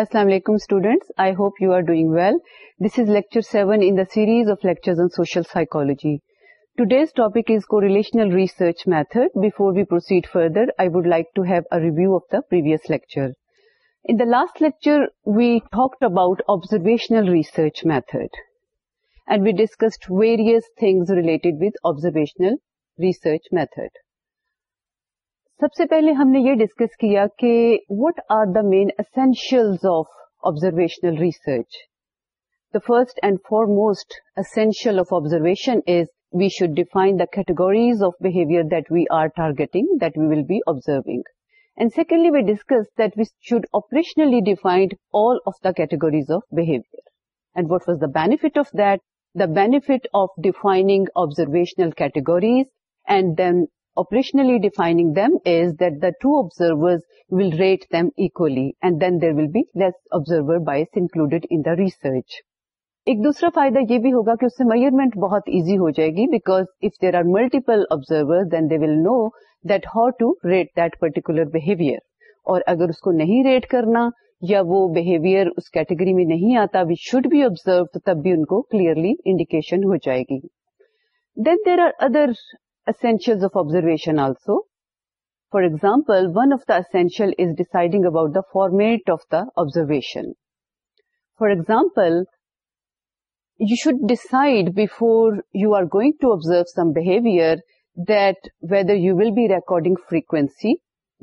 السلام علیکم students I hope you are doing well this is lecture seven series of lectures on social psychology today's topic is کو relational research method before we proceed further I would like to have a review of the previous lecture in the last lecture we talked about observational research method and we discussed various things related with observational research method سب سے پہلے ہم نے یہ discuss کیا کہ what are the main essential of observational research the first and foremost essential of observation is we should define the categories of behaviour that we are targeting that we will be observing and secondly we discuss that we should operationally defined all of the of behaviour and what was the benefit of that the benefit of defining observational categories and then operationally defining them is that the two observers will rate them equally and then there will be less observer bias included in the research. ایک دوسرا فائدہ یہ بھی ہوگا کہ اس سے measurement بہت ایزی ہو جائے گی because of there are multiple observer then they will know that how to rate that particular behaviour اور اگر اس کو نہیں ریٹ کرنا یا وہ بہیویئر اس کیٹیگری میں نہیں آتا وی شوڈ بی آبزرو تب بھی ان کو کلیئرلی انڈیکیشن ہو جائے گی then there are other essentials of observation also. For example, one of the essential is deciding about the format of the observation. For example, you should decide before you are going to observe some behavior that whether you will be recording frequency,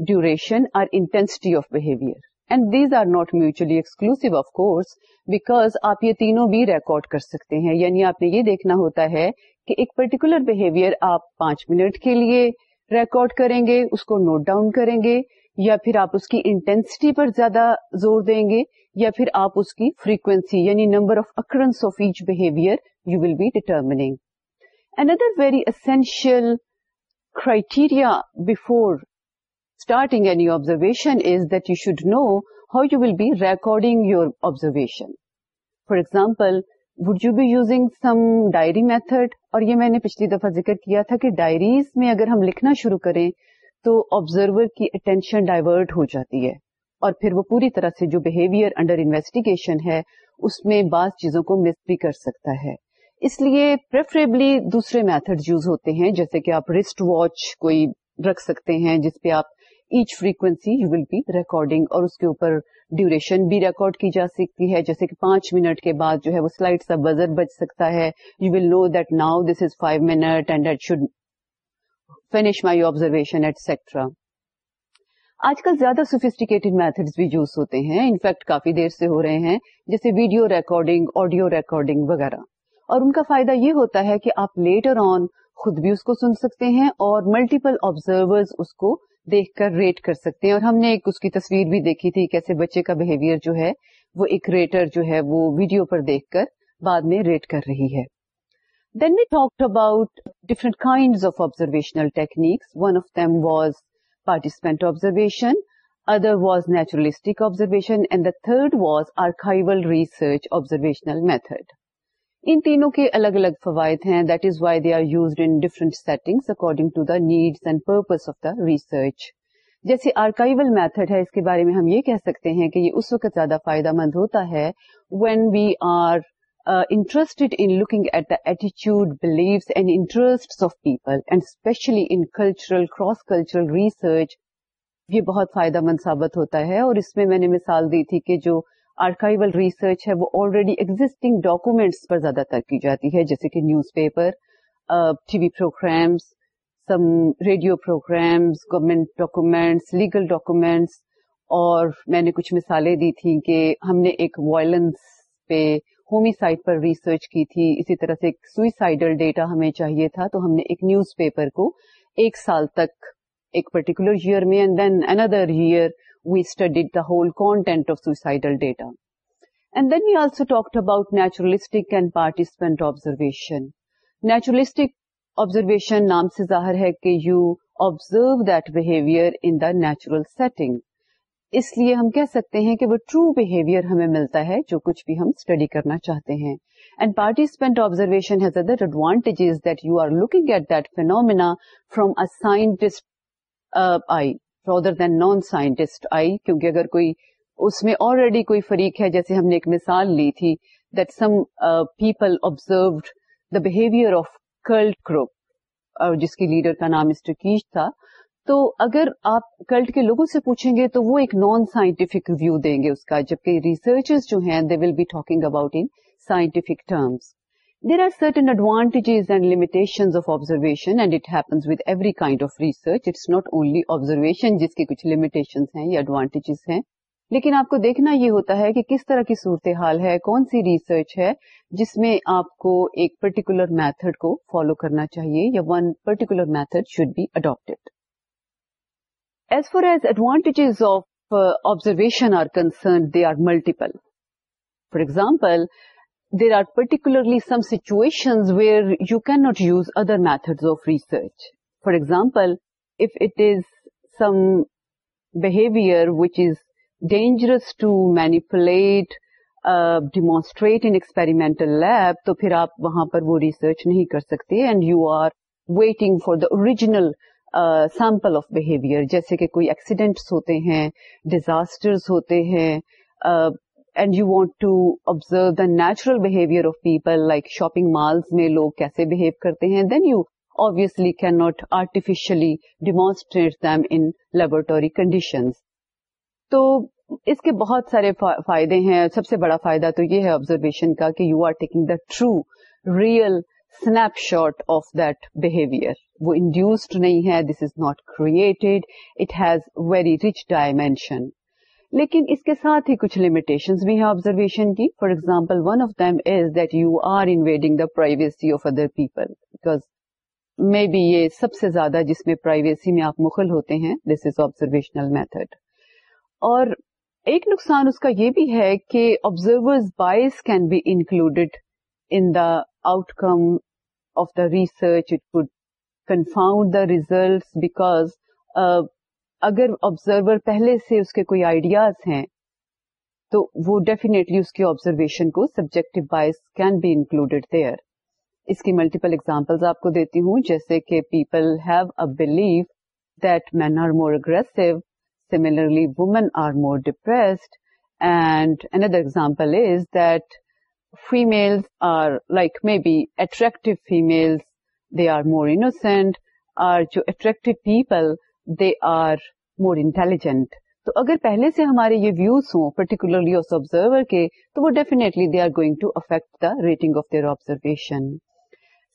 duration or intensity of behavior. And these are not mutually exclusive of course because آپ یہ تینوں بھی record کر سکتے ہیں یعنی آپ نے یہ دیکھنا ہوتا ہے کہ ایک پرٹیکولر بہیویئر آپ پانچ منٹ کے لیے ریکارڈ کریں گے اس کو نوٹ ڈاؤن کریں گے یا پھر آپ اس کی انٹینسٹی پر زیادہ زور دیں گے یا پھر آپ اس کی فریکوینسی یعنی number of occurrence of each behaviour you will be determining and other very essential criteria before starting any observation is that you should know how you will be recording your observation for example would you be using some diary method اور یہ میں نے پچھلی دفعہ ذکر کیا تھا کہ ڈائریز میں اگر ہم لکھنا شروع کریں تو آبزرور کی اٹینشن ڈائیورٹ ہو جاتی ہے اور پھر وہ پوری طرح سے جو بہیویئر انڈر انویسٹیگیشن ہے اس میں بعض چیزوں کو مس بھی کر سکتا ہے اس لیے پریفریبلی دوسرے میتھڈ یوز ہوتے ہیں جیسے کہ آپ ریسٹ واچ کوئی رکھ سکتے ہیں جس پہ آپ each frequency you will be recording اور اس کے اوپر ڈیوریشن بھی ریکارڈ کی جا سکتی ہے جیسے کہ پانچ منٹ کے بعد جو ہے وہ سلائڈ سا بزر بچ سکتا ہے you will know that now this is five minute and that should finish my observation etcetera آج کل زیادہ سوفیسٹیکیٹڈ میتھڈز بھی یوز ہوتے ہیں انفیکٹ کافی دیر سے ہو رہے ہیں جیسے ویڈیو ریکارڈنگ آڈیو ریکارڈنگ وغیرہ اور ان کا فائدہ یہ ہوتا ہے کہ آپ لیٹر آن خود بھی اس کو سن سکتے ہیں اور ملٹیپل آبزرورز اس کو دیکھ کر ریٹ کر سکتے ہیں اور ہم نے ایک اس کی تصویر بھی دیکھی تھی کیسے بچے کا بہیویئر جو ہے وہ ایک ریٹر جو ہے وہ ویڈیو پر دیکھ کر بعد میں ریٹ کر رہی ہے then we talked about different kind of observational techniques one of them was participant observation other was naturalistic observation and the third was archival research observational method ان تینوں کے الگ الگ فوائد ہیں that is why they are used in different setting according to the needs and purpose of the research جیسے archival method ہے اس کے بارے میں ہم یہ کہہ سکتے ہیں کہ یہ اس وقت زیادہ فائدہ مند ہوتا ہے when we are interested in looking at the ایٹیچیوڈ belief and interest of people and especially in cultural cross cultural research یہ بہت فائدہ مند ثابت ہوتا ہے اور اس میں میں نے مثال دی تھی کہ جو آرکائیول ریسرچ ہے وہ آلریڈی ایگزٹنگ ڈاکومینٹس پر زیادہ تر کی جاتی ہے جیسے کہ newspaper T V programmes some radio programmes government documents legal documents اور میں نے کچھ مثالیں دی تھیں کہ ہم نے ایک وائلنس پہ ہومیسائڈ پر ریسرچ کی تھی اسی طرح سے ایک سوئسائڈل ڈیٹا ہمیں چاہیے تھا تو ہم نے ایک نیوز پیپر کو ایک سال تک ایک پرٹیکولر ایئر میں and then another year we studied the whole content آفسائڈل data then you also talk about نیچرلسٹکشن naturalistic observation نام سے ظاہر ہے کہ you observe that behaviour in the natural setting اس لیے ہم کہہ سکتے ہیں کہ وہ ٹرو بہیویئر ہمیں ملتا ہے جو کچھ بھی ہم اسٹڈی کرنا چاہتے ہیں and participant observation has another advantage that you are looking at that phenomena from a scientist rather than non scientist I کیونکہ اگر کوئی اس میں آلریڈی کوئی فریق ہے جیسے ہم نے ایک مثال لی تھی that some people observed the behaviour of cult group اور جس کی لیڈر کا نام مسٹر کیش تھا تو اگر آپ کلٹ کے لوگوں سے پوچھیں گے تو وہ ایک نان سائنٹیفک ریویو دیں گے اس کا جبکہ ریسرچرز جو ہیں they will be talking about in scientific terms there are sir advantages and لف observation and اٹنس with every کاف research it's not only observation جس کی کچھ لمیٹنس ہیں یا ایڈوانٹیز ہیں لیکن آپ کو دیکھنا یہ ہوتا ہے کہ کس طرح کی صورتحال ہے کون سی ریسرچ ہے جس میں آپ کو ایک پرٹیکولر میتھڈ کو فالو کرنا چاہیے یا one particular method should be adapted as far as advantages of observation are concern they are multiple for example there are particularly some situations where you can not use other method of research for example if it is some behaviour which is dangerous to manipulate demonstrate in experimental lab تو پھر آپ وہاں پر وہ research نہیں کر سکتے and you are waiting for the original sample of behaviour جیسے کہ کوئی ایکسیڈینٹس ہوتے ہیں ڈیزاسٹرز ہوتے ہیں uh, and you want to observe the natural behaviour of people like shopping malls میں لوگ کیسے بہیو کرتے ہیں then you obviously cannot artificially demonstrate them in laboratory conditions. Conditions تو اس کے بہت سارے فائدے ہیں سب سے بڑا فائدہ تو یہ ہے آبزرویشن کا کہ you are taking the true real snapshot of that behaviour وہ انڈیوسڈ نہیں ہے this is not created it has very rich dimension لیکن اس کے ساتھ ہی کچھ لمیٹیشن بھی ہیں آبزرویشن کی for example one of them is that you are invading the privacy of other people because may be یہ سب سے زیادہ جس میں پرائیویسی میں آپ مخل ہوتے ہیں دس از آبزرویشنل میتھڈ اور ایک نقصان اس کا یہ بھی ہے کہ observer bias can be included in the outcome of the research it would confound the result because اگر آبزرور پہلے سے اس کے کوئی آئیڈیاز ہیں تو وہ ڈیفینیٹلی اس کی آبزرویشن کو subject bias can be included there اس کی ملٹیپل اگزامپل آپ کو دیتی ہوں جیسے کہ people have a blue that men are more aggressive similarly women are more depressed and another example is that female are like may be attractive females they are more innocent or جو attractive people are more intelligent تو اگر پہلے سے ہمارے یہ views ہوں particularly اس observer کے تو وہ define rating of their observation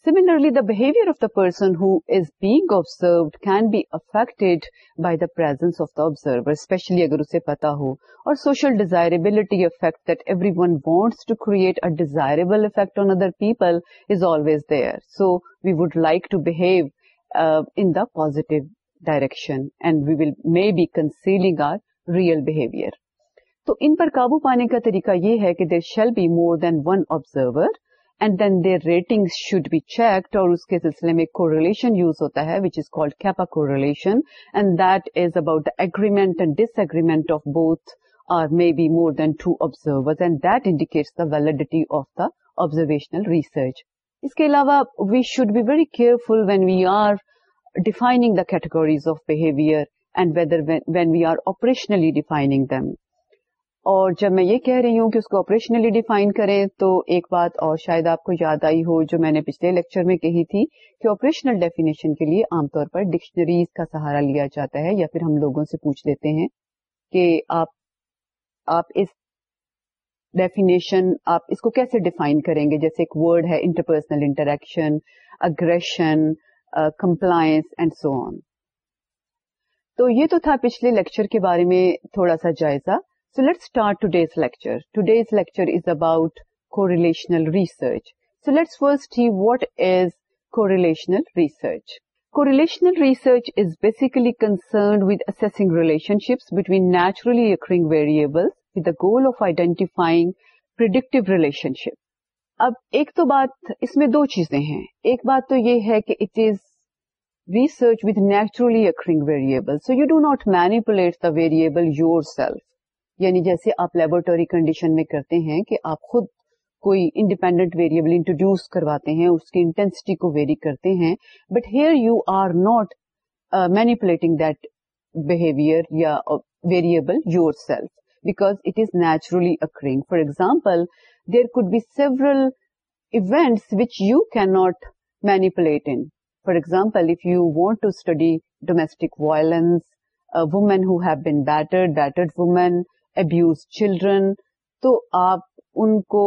similarly the behaviour of the person his being observed can be affected by the presence of the observer especially اگر اسے پتا ہو اور social desirability effect that everyone wants to create a desirable effect on other people is always there so we would like to behave in the positive direction and we will may be concealing our real behaviour تو ان پر قابو پانے کا طریقہ یہ ہے کہ there shall be more than one observer and then their rating should be checked اور اس کے سلسلے میں کویلیشن یوز ہوتا ہے which is called kappa correlation and that is about the agreement and disagreement of both or may be more than two observer and that indicates the validity of the observational research اس کے علاوہ we should be very careful when we are defining the categories of behaviour and whether when we are operationally defining them اور جب میں یہ کہہ رہی ہوں کہ اس کو آپریشنلی ڈیفائن کریں تو ایک بات اور شاید آپ کو یاد آئی ہو جو میں نے پچھلے لیکچر میں کہی تھی کہ آپریشنل ڈیفینیشن کے لیے عام طور پر ڈکشنریز کا سہارا لیا جاتا ہے یا پھر ہم لوگوں سے پوچھ لیتے ہیں کہ آپ آپ اس ڈیفینیشن آپ اس کو کیسے ڈیفائن کریں گے جیسے ایک ورڈ ہے interpersonal interaction aggression compliance and so on تو یہ تو تھا پچھلے لیکچر کے بارے میں تھوڑا سا جائزہ so let start to days lecture to days lecture is about کو relational research so let's first he what is کو relational research Correlational research is basically concerned with assessing relationships between naturally occurring variables with the goal of identifying predictive relationship. اب ایک تو بات اس میں دو چیزیں ہیں ایک بات تو یہ ہے کہ it is research with naturally occurring variable so you do not manipulate the variable yourself یعنی جیسے آپ لیبورٹری کنڈیشن میں کرتے ہیں کہ آپ خود کوئی انڈیپینڈنٹ ویریبل انٹروڈیوس کرواتے ہیں اس کی انٹینسٹی کو ویری کرتے ہیں but here you are not manipulating that behaviour یا variable yourself because it is naturally occurring for example there could be several events which you can not manipulate in for example if you want to study domestic violence women have been battered battered women abuse children تو آپ ان کو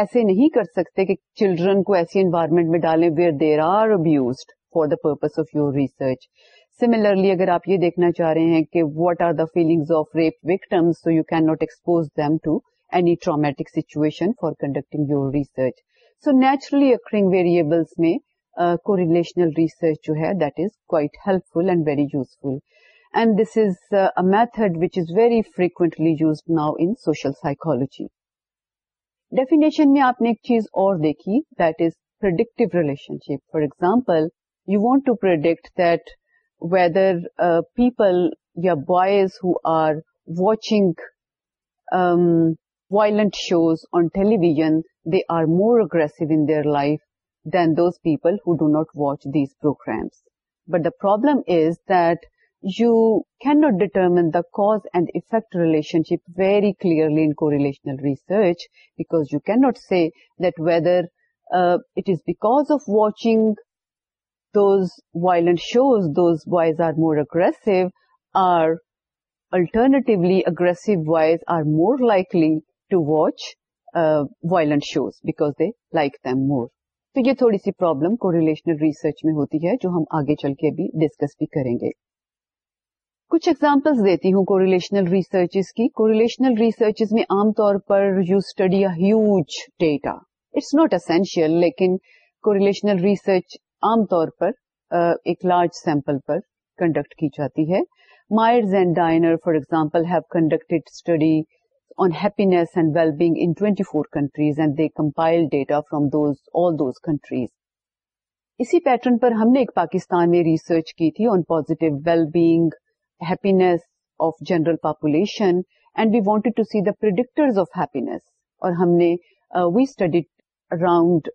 ایسے نہیں کر سکتے کہ children کو ایسی انوائرمنٹ میں ڈالیں where there are abused for the purpose of your research similarly اگر آپ یہ دیکھنا چاہ رہے ہیں کہ what are the feelings of rape victims you can not expose them to any traumatic situation for conducting your research so naturally occurring variable میں کو ریلیشنل ریسرچ جو ہے method which is very frequently used now in social psychology definition میں آپ نے ایک چیز اور دیکھی this predictive relationship for example you want to predict that whether people یا boys who are watching violent shows on television, they are more aggressive in their life than those people who do not watch these programs. But the problem is that you cannot determine the cause and effect relationship very clearly in correlational research, because you cannot say that whether uh, it is because of watching those violent shows, those boys are more aggressive, or alternatively aggressive boys are more likely to watch violent shows because they like them more تو یہ تھوڑی سی problem کو relational research میں ہوتی ہے جو ہم آگے چل کے بھی ڈسکس بھی کریں گے کچھ ایگزامپلس دیتی ہوں کو ریلیشنل ریسرچز کی کو ریلیشنل ریسرچز میں عام طور پر you study data it's not essential لیکن کو ریلیشنل ریسرچ عام طور پر uh, ایک لارج سیمپل پر کنڈکٹ کی جاتی ہے Myers and Diener for example have conducted study on happiness and well-being in 24 countries and they compiled data from those all those countries اسی پیٹرن پر ہم نے ایک پاکستان میں ریسرچ کی تھی on well wellbeing happiness of general population and we wanted to see the predictors of happy اور ہم نے we studied around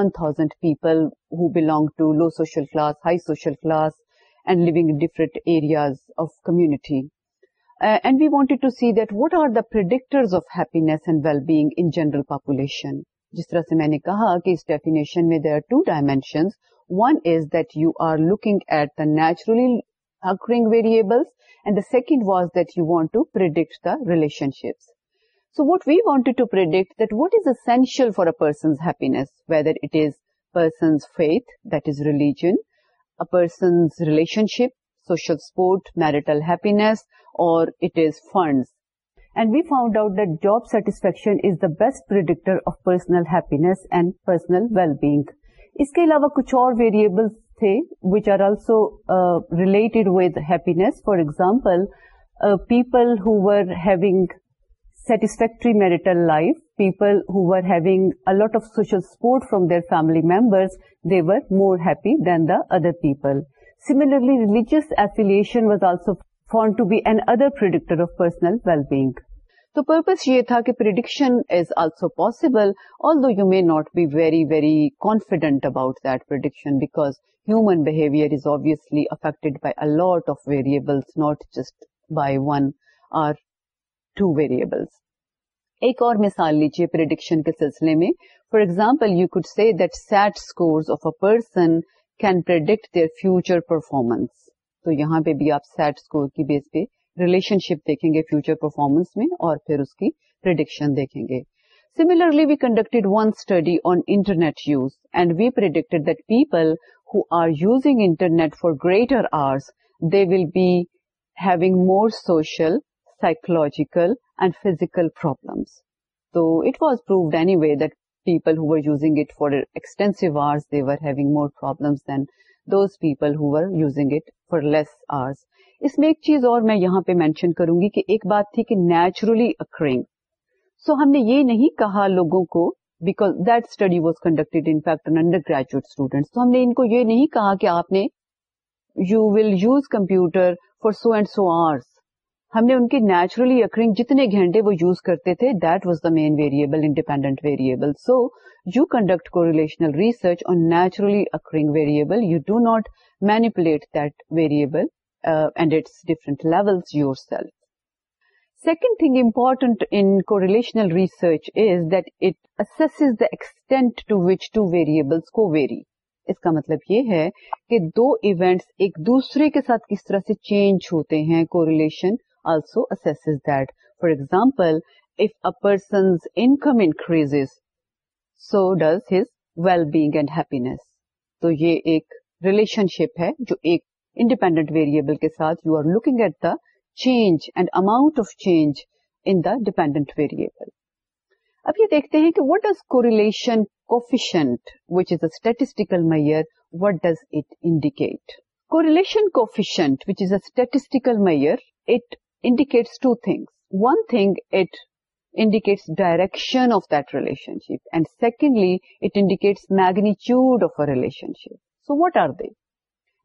one thousand people who belong to low social class high social class and living different areas of community and we want to see that what are the predictors of happiness wellbeing in general population جس طرح سے میں نے کہا کہ اس definition میں there are two dimension one is that you are looking at the naturally occurring variables and the second was that you want to predict the relationships so what we wanted to predict that what is essential for person's happiness whether it is person's faith that is religion a person's relationship social support marital happiness it is funds and we found out that job satisfaction is the best predictor of personal happiness and personal wellbeing اس کے علاوہ کچھ اور variable تھے which are also related with happiness for example people her having satisfactory marital life people her having a lot of social support from their family members they were more happy than the other people similarly religious affiliation was also found to be another predictor of personal wellbeing تو purpose یہ تھا کہ prediction is also possible although you may not be very very confident about that person because human behaviour is obviously affected by a lot of variables not just by one or two variables ایک اور مثال لیجیے prediction کے سلسلے میں for example you could see that SAT score of a person can predict their future performance تو یہاں پہ بھی آپ سیٹ اسکور کی بیس پہ ریلیشن شپ دیکھیں گے فیوچر پرفارمنس میں اور پھر اس کی پرڈکشن دیکھیں گے similarly we conducted one study on internet use and we predicted that people who are using internet for greater hours they will be having more social psychological and physical problems تو it was proved anyway that people who are using it for extensive hours they were having more problems than those people are using it for less hours اس میں ایک چیز اور میں یہاں پہ mention کروں گی کہ ایک بات تھی کہ نیچرلی اکرنگ سو ہم نے یہ نہیں کہا لوگوں کو because that study was conducted in fact undergraduate student تو ہم نے ان کو یہ نہیں کہا کہ آپ نے you will use computer for so and so hours ہم نے ان کے نیچرلی اکرنگ جتنے گھنٹے وہ یوز کرتے تھے that was the main variable independent variable so you conduct کو relational research on naturally occurring variable you do not manipulate that variable and it's different level yourself Second thing important in correlational research is that it assesses the extent to which two variables co-vary. اس کا مطلب یہ ہے کہ دو events ایک دوسرے کے ساتھ کس طرح سے چینج ہوتے ہیں correlation also is that for example if a person's income increase so does his well being and happy تو یہ ایک ریلیشن شپ ہے جو ایک انڈیپینڈنٹ ویریئبل کے ساتھ you are looking at the change and amount of change in dependent variable اب یہ دیکھتے ہیں کہ what does correlation coefficient which is a statistical measure what does it indicate correlation coefficient which is statistical measure it indicates two things one thing indicates direction of relationship and secondly it indicates magnitude so what are the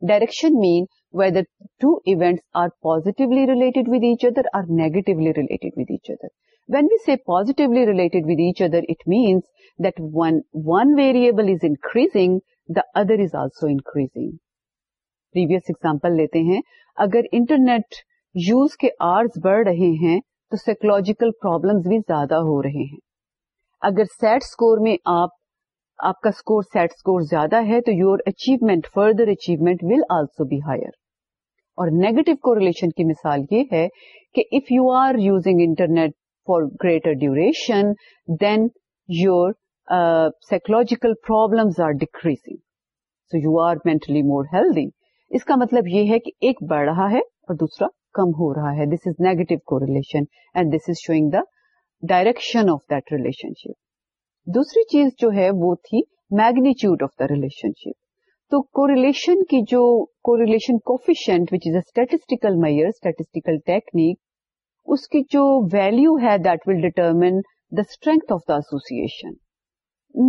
direction mean whether positively related other are negatively related when we see positively related each other it means that one variable is increasing the other is also increasing previous example لیتے ہیں اگر internet use کے hours بڑھ رہے ہیں تو psychological problem بھی زیادہ ہو رہے ہیں اگر سیٹ اسکور میں آپ آپ کا اسکور سیٹ اسکور زیادہ ہے تو your achievement further achievement will also be higher اور نیگیٹو کو مثال یہ ہے کہ if you are using internet for greater duration then your psychological problems are decreasing so you are mentally more healthy اس کا مطلب یہ ہے کہ ایک بڑھ رہا ہے اور دوسرا کم ہو رہا ہے this is negative correlation and this is showing the direction of that relationship دوسری چیز جو ہے وہ تھی magnitude of the relationship تو کی جو coefficient which is a statistical measure statistical technique اس کی جو ویلو ہے that will determine the strength of the association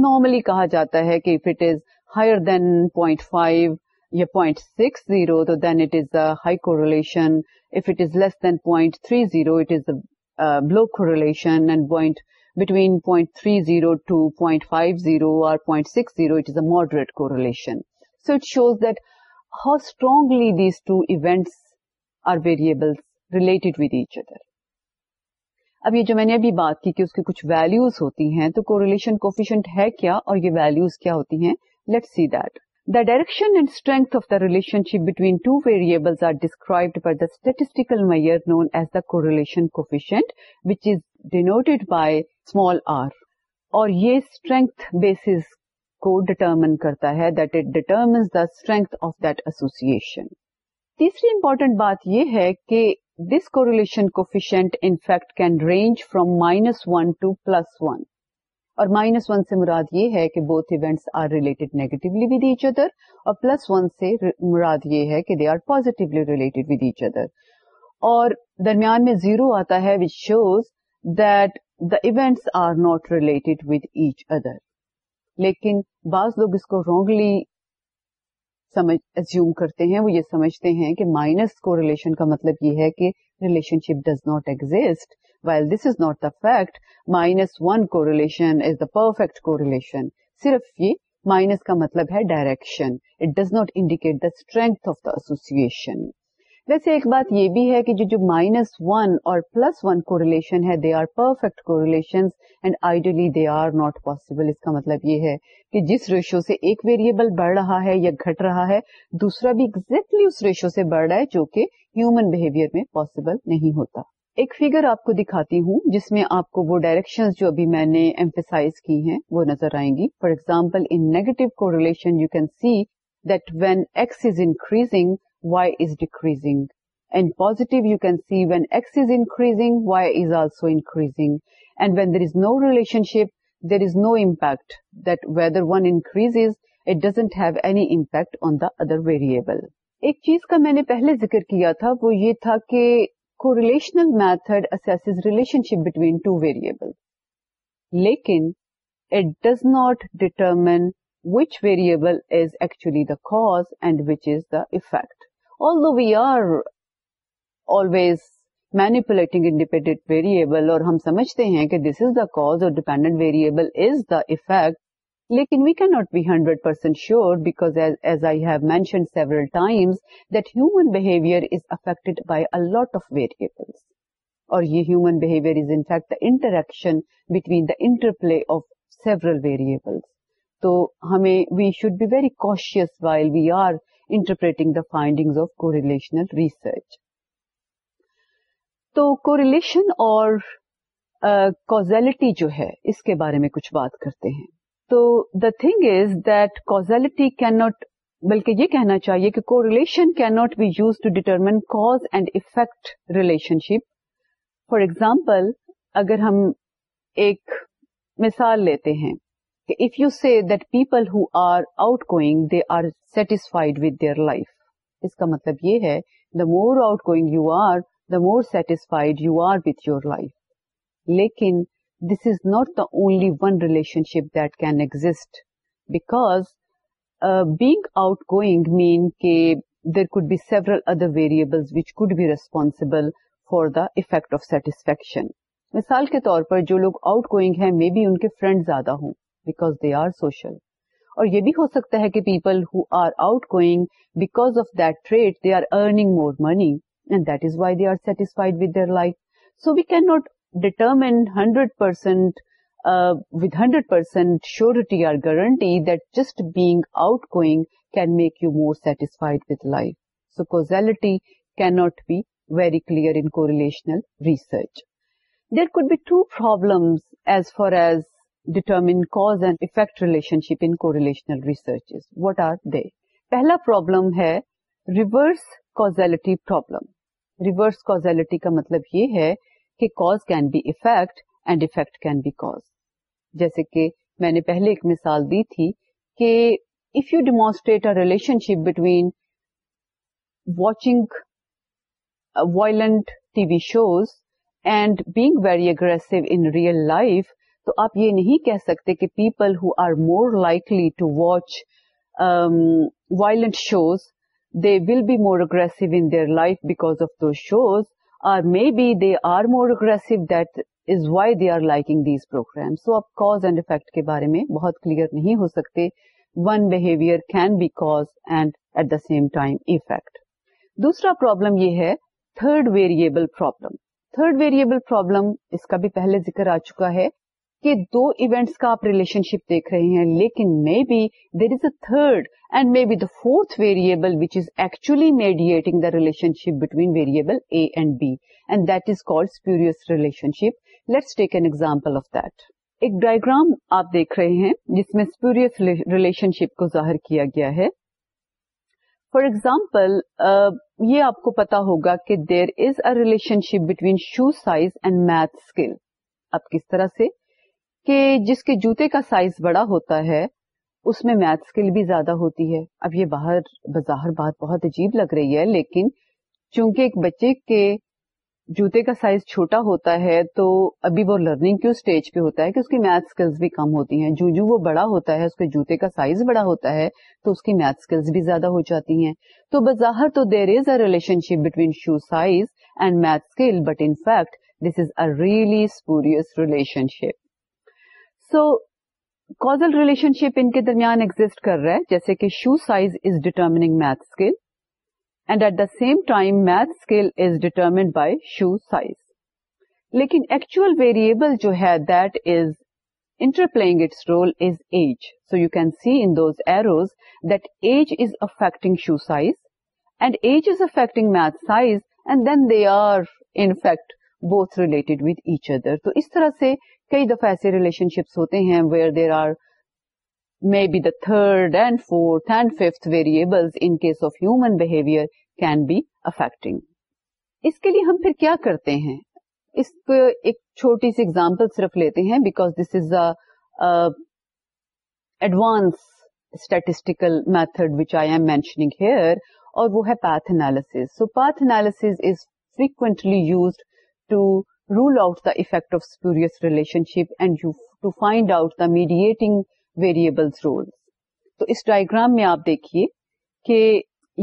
normally کہا جاتا ہے کہ if it is higher than point five یا پوائنٹ سکس زیرو تو then it is a high co is below and point between point three zero to point five zero اور point six zero it is a moderate co so it shows that how strongly these two events are variables related with each other اب یہ جو میں نے ابھی بات کی کہ اس کی کچھ ویلوز ہوتی ہیں تو کوریلیشن کوفیشنٹ ہے کیا اور یہ ویلوز کیا ہوتی ہیں let see that the direction and strength of the relationship between two variables are described by the statistical measure known as the correlation coefficient which is denoted by small r اور یہ strength بیسز کو determine کرتا ہے that determines the strength of the association تیسری important بات یہ ہے کہ correlation coefficient in fact can range from minus one to plus one اور مائنس ون سے مراد یہ ہے کہ both events are related negatively with each other اور پلس ون سے مراد یہ ہے کہ they are positively related with each other اور درمیان میں زیرو آتا ہے which shows that the events are not related with each other لیکن بعض لوگ اس کو رونگلی سمجھ کرتے ہیں وہ یہ سمجھتے ہیں کہ مائنس کو ریلیشن کا مطلب یہ ہے کہ relationship does not exist while this is not the fact minus one correlation is the perfect correlation صرف یہ مائنس کا مطلب ہے direction it does not indicate the strength of the association ویسے ایک بات یہ بھی ہے کہ جو مائنس ون اور پلس ون کو ریلیشن ہے they are perfect correlation and ideally they are not possible اس کا مطلب یہ ہے کہ جس ریشو سے ایک ویریبل بڑھ رہا ہے یا گھٹ رہا ہے دوسرا بھی exactly اس ریشو سے بڑھ رہا ہے جو کہ ہیومن بہیویئر میں پاسبل نہیں ہوتا ایک فیگر آپ کو دکھاتی ہوں جس میں آپ کو وہ ڈائریکشن جو ابھی میں نے ایمفیسائز کی ہیں وہ نظر آئیں گی for example in negative correlation you can see that when x is increasing Y is decreasing when x is increasing Y is also increasing and when there is no relationship there is no impact either one increase it doesn't have any impact on the other variable ایک چیز کا میں نے پہلے ذکر کیا تھا وہ یہ تھا کہ correlational method is relationship between two variable لیکن it does not determine which variable is actually the cause and which is the effect ہم سمجھتے ہیں کہ دس از داز اور interaction between the interplay of several ہم very cautious while we are interpreting the finding of correlation research تو relation اور causality جو ہے اس کے بارے میں کچھ بات کرتے ہیں تو the thing is that causality can not بلکہ یہ کہنا چاہیے کہ correlation can not be use to determine cause and effect relationship for example اگر ہم ایک مثال لیتے ہیں people are outgoing they are satisfied with their life اس کا مطلب یہ ہے the more outgoing you are the more satisfied you are with your life لیکن this is not the only one relationship that can exist back being outgoing mean کہ there could be several other ویریئبلچ could be responsible for the effect of satisfaction مثال کے طور پر جو لوگ out going ہے میں بھی ان کے فرینڈ زیادہ ہوں بیکاز دے آر سوشل اور یہ بھی ہو سکتا ہے کہ people who are outgoing because of that trait they are earning more money and that is why they are satisfied with their life so we can not determine hundred percent with hundred percent surety or guarantee that just being outgoing can make you more satisfied with life so causality can not be very clear in کو relational research there could be two problems as far as determine cause and effect relationship ان کو relational research what are they پہلا problem ہے reverse causality problem reverse causality کا مطلب یہ ہے کہ cause can be effect and effect can be cause جیسے کہ میں نے پہلے ایک مثال دی تھی کہ if you demonstrate relationship between watching violent T V shows and being very aggressive in real life تو آپ یہ نہیں کہہ سکتے کہ people who are more likely to watch violent shows they will be more aggressive in their life because of do shows are may be they are more aggressive that is why they are liking these program so آپ cause and effect کے بارے میں بہت کلیئر نہیں ہو سکتے one behaviour can be cause and at the same time effect دوسرا پرابلم یہ ہے third variable problem third variable problem اس کا بھی پہلے ذکر آ چکا ہے کہ دو ایونٹس کا آپ ریلیشن شپ دیکھ رہے ہیں لیکن may be there is a third and may be the fourth variable which is actually mediating the relationship between variable A and B and that is call spurious relationship let's take an example of that ایک diagram آپ دیکھ رہے ہیں جس میں اسپیورس relation شپ کو ظاہر کیا گیا ہے فار ایگزامپل یہ آپ کو پتا ہوگا کہ there is a relationship between shoe size and math skill آپ کس طرح سے کہ جس کے جوتے کا سائز بڑا ہوتا ہے اس میں میتھ اسکل بھی زیادہ ہوتی ہے اب یہ باہر بظاہر بات بہت عجیب لگ رہی ہے لیکن چونکہ ایک بچے کے جوتے کا سائز چھوٹا ہوتا ہے تو ابھی وہ لرننگ کی اسٹیج پہ ہوتا ہے کہ اس کی میتھ اسکلس بھی کم ہوتی ہیں جو جو وہ بڑا ہوتا ہے اس کے جوتے کا سائز بڑا ہوتا ہے تو اس کی میتھ اسکلس بھی زیادہ ہو جاتی ہیں تو بظاہر تو there is a relationship between shoe size and math skill but in fact this is a really spurious relationship so causal relationship ان کے درمیان ایگزٹ کر رہا ہے جیسے کہ shoe size is determining math skill and at the same time math skill is determined by shoe size لیکن actual variable جو ہے that is interplaying its role is age so you can see in those arrows that age is affecting shoe size and age is affecting math size and then they are in fact both related with each other تو اس طرح سے کئی دفعہ ایسے relationships ہوتے ہیں where there are may be the third and fourth and fifth variable in case of human behaviour can be affecting اس کے لیے ہم پھر کیا کرتے ہیں اس کو ایک چھوٹی سی ایگزامپل صرف لیتے ہیں because this is advance statistical method which I am mentioning here اور وہ ہے path analysis so path analysis is frequently used to rule out the effect of spurious relationship and you to find out the mediating variable roles تو اس ڈائگرام میں آپ دیکھیے کہ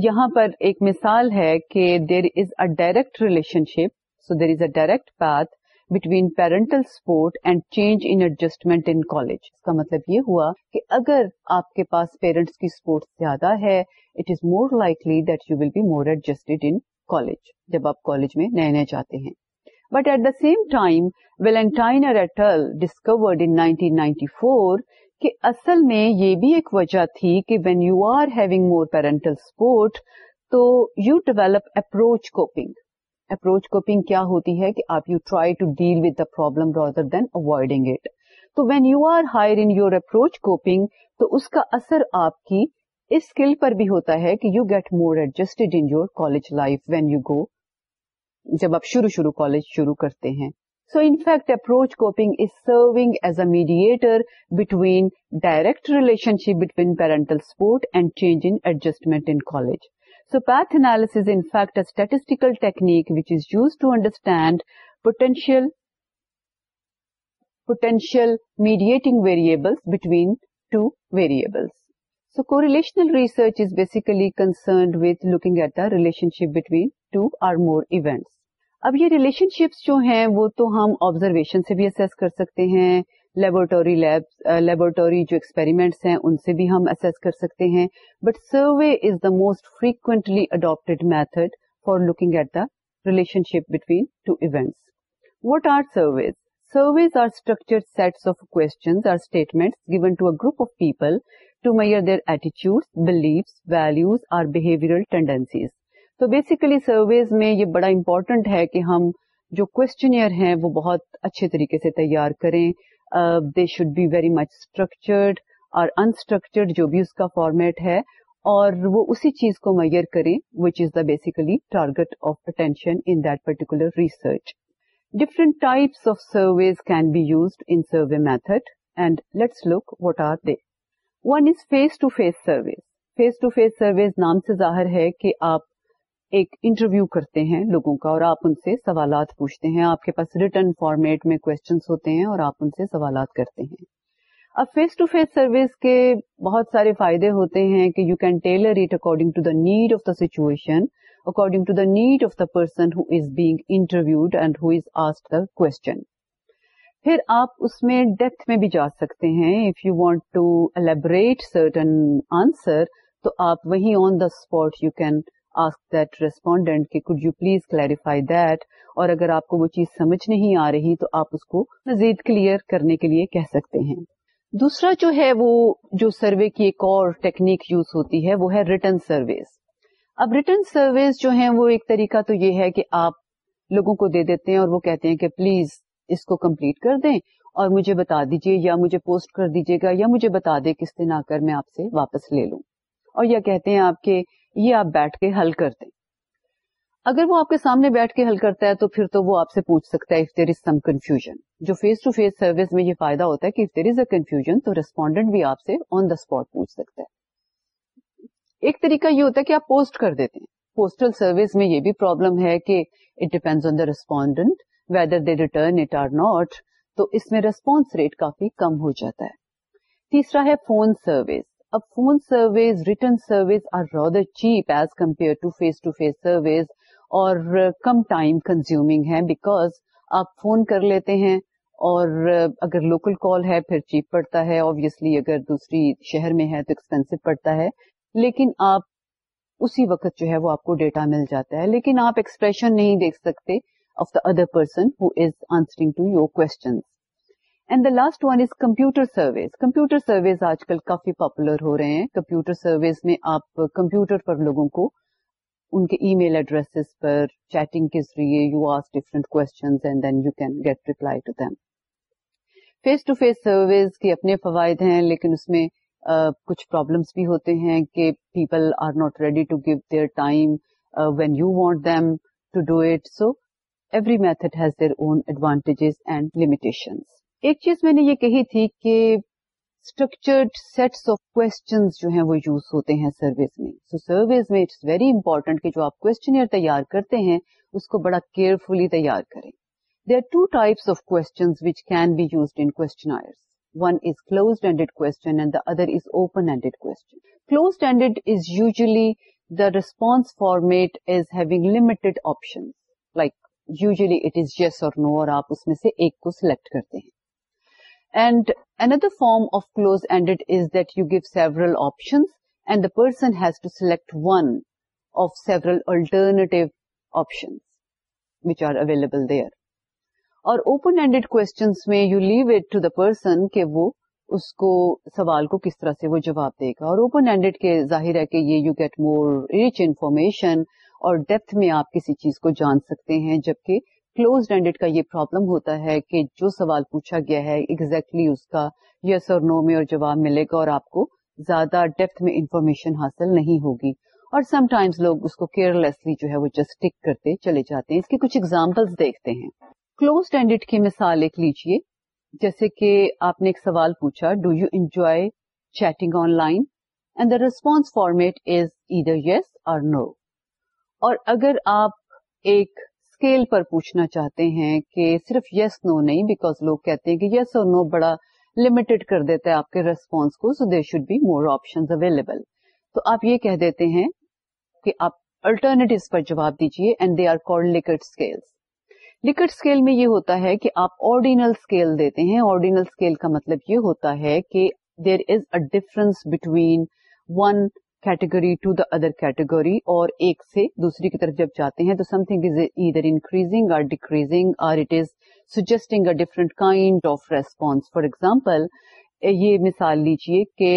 یہاں پر ایک مثال ہے کہ there is a direct relationship so there is a direct path between parental support and change in adjustment in college اس کا مطلب یہ ہوا کہ اگر آپ کے پاس پیرنٹس کی سپورٹ زیادہ ہے it is more likely that you will be more adjusted in college جب آپ کالج میں نئے نئے جاتے ہیں but at the same time et al. Discovered in 1994 کہ اصل میں یہ بھی ایک وجہ تھی کہ when you are having more parental support تو you develop approach coping approach coping کیا ہوتی ہے کہ آپ you try to deal with the problem rather than avoiding it تو when you are higher in your approach coping تو اس کا اثر آپ کی اسکل پر بھی ہوتا ہے کہ you get more adjusted in your college life when you go جب آپ شروع شروع کالج شروع کرتے ہیں so in fact approach coping is serving as a mediator between direct relationship between parental support and change adjustment in college so path analysis in fact statistical technique which is use to understand potential potential mediating variables between two variables so کو relational research is basically concerned with looking at the relationship between two or more events اب یہ relation ships جو ہیں وہ تو ہم observation سے بھی اسیس کر سکتے ہیں لیب لیبورٹوری جو ایکسپیریمنٹس ہیں ان سے بھی ہم اسیس کر سکتے ہیں but survey is the most frequently adapted method for looking at the relationship between two events what are surveys surveys are structure sets of cons or statements given to a group of people to measure their ایٹیچیوڈ beliefs values or behavioural tendencies تو basically surveys میں یہ بڑا important ہے کہ ہم جو questionnaire ہیں وہ بہت اچھے طریقے سے تیار کریں they should be very much structured اور انسٹرکچرڈ جو بھی اس کا فارمیٹ ہے اور وہ اسی چیز کو میئر کریں which is the basically target of attention in that particular research different types of surveys can be use in survey method and let's look what are they one is face to face surveys face to face surveys نام سے ظاہر ہے کہ آپ ایک interview کرتے ہیں لوگوں کا اور آپ ان سے سوالات پوچھتے ہیں آپ کے پاس ریٹرن فارمیٹ میں کوشچنس ہوتے ہیں اور آپ ان سے سوالات کرتے ہیں اب فیس ٹو فیس سروس کے بہت سارے فائدے ہوتے ہیں کہ you can tailor it according to the need of the situation according to the need of the person is being interviewed and who is ask the question پھر آپ اس میں ڈیپتھ میں بھی جا سکتے ہیں if you want to elaborate certain answer تو آپ وہی on the spot you can please clarify that اور اگر آپ کو وہ چیز سمجھ نہیں آ رہی تو آپ اس کو مزید کلیئر کرنے کے لیے کہہ سکتے ہیں دوسرا جو ہے وہ جو سروے کی ایک اور ٹیکنیک یوز ہوتی ہے وہ ہے ریٹرن سرویز اب ریٹرن سرویز جو ہیں وہ ایک طریقہ تو یہ ہے کہ آپ لوگوں کو دے دیتے ہیں اور وہ کہتے ہیں کہ پلیز اس کو کمپلیٹ کر دیں اور مجھے بتا دیجیے یا مجھے پوسٹ کر دیجیے گا یا مجھے بتا دے دن آ کر میں آپ سے واپس لے لوں اور یا کہتے ہیں آپ کے یہ آپ بیٹھ کے حل کرتے اگر وہ آپ کے سامنے بیٹھ کے حل کرتا ہے تو پھر تو وہ آپ سے پوچھ سکتا ہے if there is some confusion جو فیس ٹو فیس سروس میں یہ فائدہ ہوتا ہے کہ if there is a confusion تو ریسپونڈنٹ بھی آپ سے آن دا اسپاٹ پوچھ سکتا ہے ایک طریقہ یہ ہوتا ہے کہ آپ پوسٹ کر دیتے ہیں پوسٹل سروس میں یہ بھی پرابلم ہے کہ it depend on the respondent whether they return it or not تو اس میں ریسپانس ریٹ کافی کم ہو جاتا ہے تیسرا ہے فون سروس اب phone service return service are rather cheap as compare to face to face service اور uh, کم ٹائم کنزیومنگ ہے بیکاز آپ فون کر لیتے ہیں اور uh, اگر لوکل کال ہے پھر چیپ پڑتا ہے آبویسلی اگر دوسری شہر میں ہے تو ایکسپینسو پڑتا ہے لیکن آپ اسی وقت جو ہے وہ آپ کو ڈیٹا مل جاتا ہے لیکن آپ ایکسپریشن نہیں دیکھ سکتے of the other person who is answering to your questions and the last one is computer service computer service آج کل کافی پاپولر ہو رہے ہیں کمپیوٹر سروس میں آپ کمپیوٹر پر لوگوں کو ان کے ای میل ایڈریسز پر چیٹنگ کے ذریعے you ask different questions and then you can get reply to them face to face service کے اپنے فوائد ہیں لیکن اس میں کچھ پرابلمس بھی ہوتے ہیں کہ people are not ready to give their time when you want them to do it so every method has their own advantages and limitations ایک چیز میں نے یہ کہی تھی کہ اسٹرکچرڈ سیٹس آف کونس جو ہیں وہ یوز ہوتے ہیں سروس میں سو سروس میں اٹس ویری امپورٹنٹ کہ جو آپ کو تیار کرتے ہیں اس کو بڑا کیئرفلی تیار کریں دے are two types of which can be use انچن one is question and the other is open close ended is usually the response format is having limited option like usually it is yes or no اور آپ اس میں سے ایک کو select کرتے ہیں form offs and you give a person has to select alternate are available there اور اوپن اینڈیڈ میں یو دا پرسن کہ وہ اس کو سوال کو کس طرح سے وہ جواب دے گا اور اوپن اینڈیڈ کے ظاہر ہے کہ یہ you get more rich information اور ڈیپتھ میں آپ کسی چیز کو جان سکتے ہیں جبکہ کلوز اینڈیڈ کا یہ پرابلم ہوتا ہے کہ جو سوال پوچھا گیا ہے ایگزیکٹلی اس کا یس اور نو میں اور جواب ملے گا اور آپ کو زیادہ ڈیپتھ میں انفارمیشن حاصل نہیں ہوگی اور سم ٹائمز لوگ اس کو کیئر لیسلی جو ہے وہ کرتے چلے جاتے ہیں اس کے کچھ ایگزامپلس دیکھتے ہیں کلوز اینڈیڈ کی مثال ایک لیجیے جیسے کہ آپ نے ایک سوال پوچھا do you enjoy chatting online and the response format is either yes or no اور اگر آپ ایک اسکیل پر پوچھنا چاہتے ہیں کہ صرف یس yes, نو no نہیں بیکاز لوگ کہتے ہیں کہ یس اور نو بڑا لمیٹڈ کر دیتا ہے آپ کے ریسپونس کو so there should be more option available تو آپ یہ کہہ دیتے ہیں کہ آپ الٹرنیٹیوز پر جواب دیجیے and they are called Likert scale Likert scale میں یہ ہوتا ہے کہ آپ آرڈینل اسکیل دیتے ہیں آرڈینل اسکیل کا مطلب یہ ہوتا ہے کہ there is a difference between one category to the other category اور ایک سے دوسری کی طرف جب جاتے ہیں تو something is either increasing or decreasing or it is suggesting a different kind of response for example یہ مثال لیجیے کہ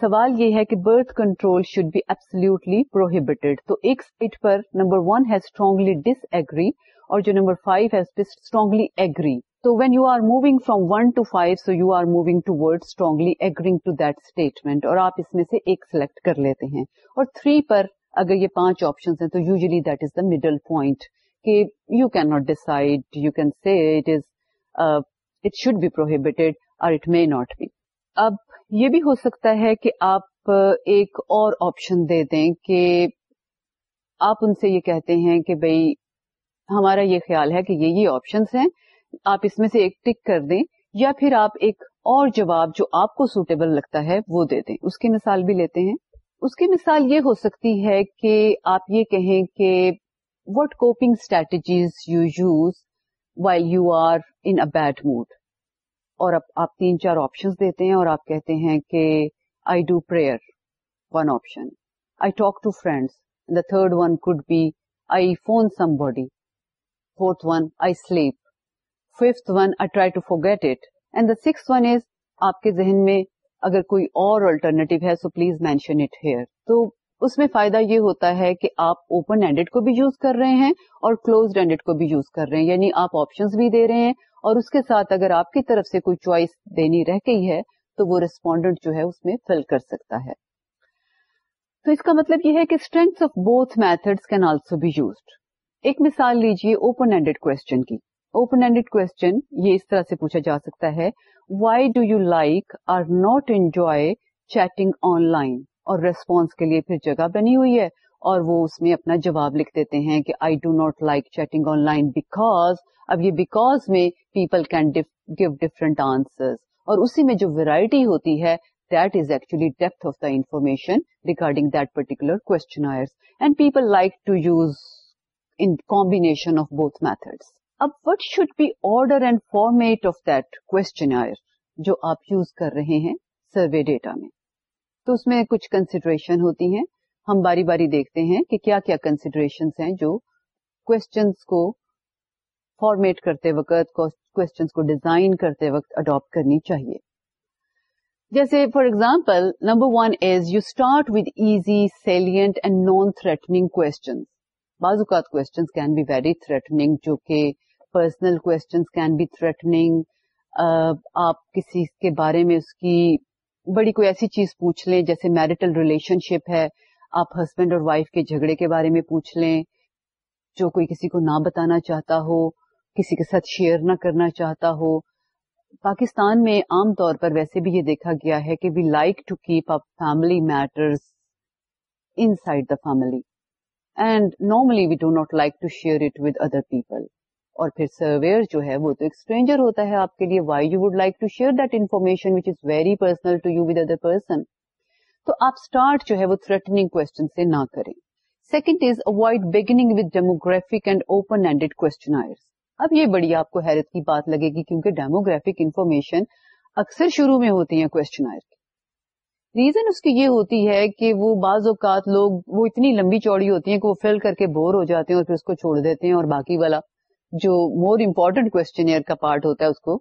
سوال یہ ہے کہ birth control should be absolutely prohibited تو ایک سائٹ پر نمبر ون ہے اسٹرانگلی ڈس ایگری اور جو نمبر فائیو ہے اسٹرانگلی ایگری تو when you are moving from one to five so you are moving toward strongly to to that statement اور آپ اس میں سے ایک سلیکٹ کر لیتے ہیں اور تھری پر اگر یہ پانچ آپشنس ہیں تو usually this the middle point کہ you can not decide you can see it is it should be prohibit اور اٹ مے ناٹ بی اب یہ بھی ہو سکتا ہے کہ آپ uh, ایک اور آپشن دے دیں کہ آپ ان سے یہ کہتے ہیں کہ بھائی ہمارا یہ خیال ہے کہ یہ یہ آپشنس ہیں آپ اس میں سے ایک ٹک کر دیں یا پھر آپ ایک اور جواب جو آپ کو سوٹیبل لگتا ہے وہ دے دیں اس کی مثال بھی لیتے ہیں اس کی مثال یہ ہو سکتی ہے کہ آپ یہ کہیں کہ what coping strategies you use while you are in bad mood اور اب آپ تین چار آپشن دیتے ہیں اور آپ کہتے ہیں کہ I do prayer one option I talk to friends the third one could be I phone somebody fourth one I sleep fifth one I try to forget it and the six one is آپ کے ذہن میں اگر کوئی اور alternative ہے so please mention it here تو اس میں فائدہ یہ ہوتا ہے کہ آپ اوپن ہینڈیڈ کو بھی یوز کر رہے ہیں اور کلوز ہینڈیڈ کو بھی یوز کر رہے ہیں یعنی آپ آپشنس بھی دے رہے ہیں اور اس کے ساتھ اگر آپ کی طرف سے کوئی چوائس دینی رہ گئی ہے تو وہ ریسپونڈنٹ جو ہے اس میں فل کر سکتا ہے تو اس کا مطلب یہ ہے کہ strength of both method can also be used ایک مثال لیجیے اوپن ہینڈیڈ کوشچن کی اوپن ہینڈیڈ یہ اس طرح سے پوچھا جا سکتا ہے why do you like or not enjoy chatting online اور ریسپونس کے لیے پھر جگہ بنی ہوئی ہے اور وہ اس میں اپنا جواب لکھ دیتے ہیں کہ I do not like chatting online because اب یہ بیکاز میں people can give different answer اور اسی میں جو ویرائٹی ہوتی ہے that is actually depth of the information regarding that particular question and people like to use in combination of both methods اب what should be order and format of that questionnaire جو آپ use کر رہے ہیں survey data میں تو اس میں کچھ کنسیڈریشن ہوتی ہیں ہم باری باری دیکھتے ہیں کہ کیا کیا کنسیڈریشن ہیں جو کوشچنس کو فارمیٹ کرتے وقت کوشچنس کو ڈیزائن کرتے وقت اڈاپٹ کرنی چاہیے جیسے for example number one is you start with easy salient and non threatening questions بعض اوقات کون بی ویری تھریٹنگ جو کہ personal questions can be threatening آپ کسی کے بارے میں اس کی بڑی کوئی ایسی چیز پوچھ لیں جیسے میرٹل ریلیشن شپ ہے آپ ہسبینڈ اور وائف کے جھگڑے کے بارے میں پوچھ لیں جو کوئی کسی کو نہ بتانا چاہتا ہو کسی کے ساتھ شیئر نہ کرنا چاہتا ہو پاکستان میں عام طور پر ویسے بھی یہ دیکھا گیا ہے کہ we like to keep up family matters inside the family and normally we do not like to share it with other people اور پھر سرویئر جو ہے وہ تو ایک اسٹرینجر ہوتا ہے آپ کے لیے why you would like to share that information which is very personal to you with other person تو آپ اسٹارٹ جو ہے وہ تھریٹنگ کوشچن سے نہ کریں second is avoid beginning with demographic and open ended questionnaire اب یہ بڑی آپ کو حیرت کی بات لگے گی کیونکہ ڈیموگرافک انفارمیشن اکثر شروع میں ہوتی ہیں کوشچنائر ریزن اس کی یہ ہوتی ہے کہ وہ بعض اوقات لوگ وہ اتنی لمبی چوڑی ہوتی ہیں کہ وہ فل کر کے بور ہو جاتے ہیں اور پھر اس کو چھوڑ دیتے ہیں اور باقی والا جو مور امپورٹنٹ کا پارٹ ہوتا ہے اس کو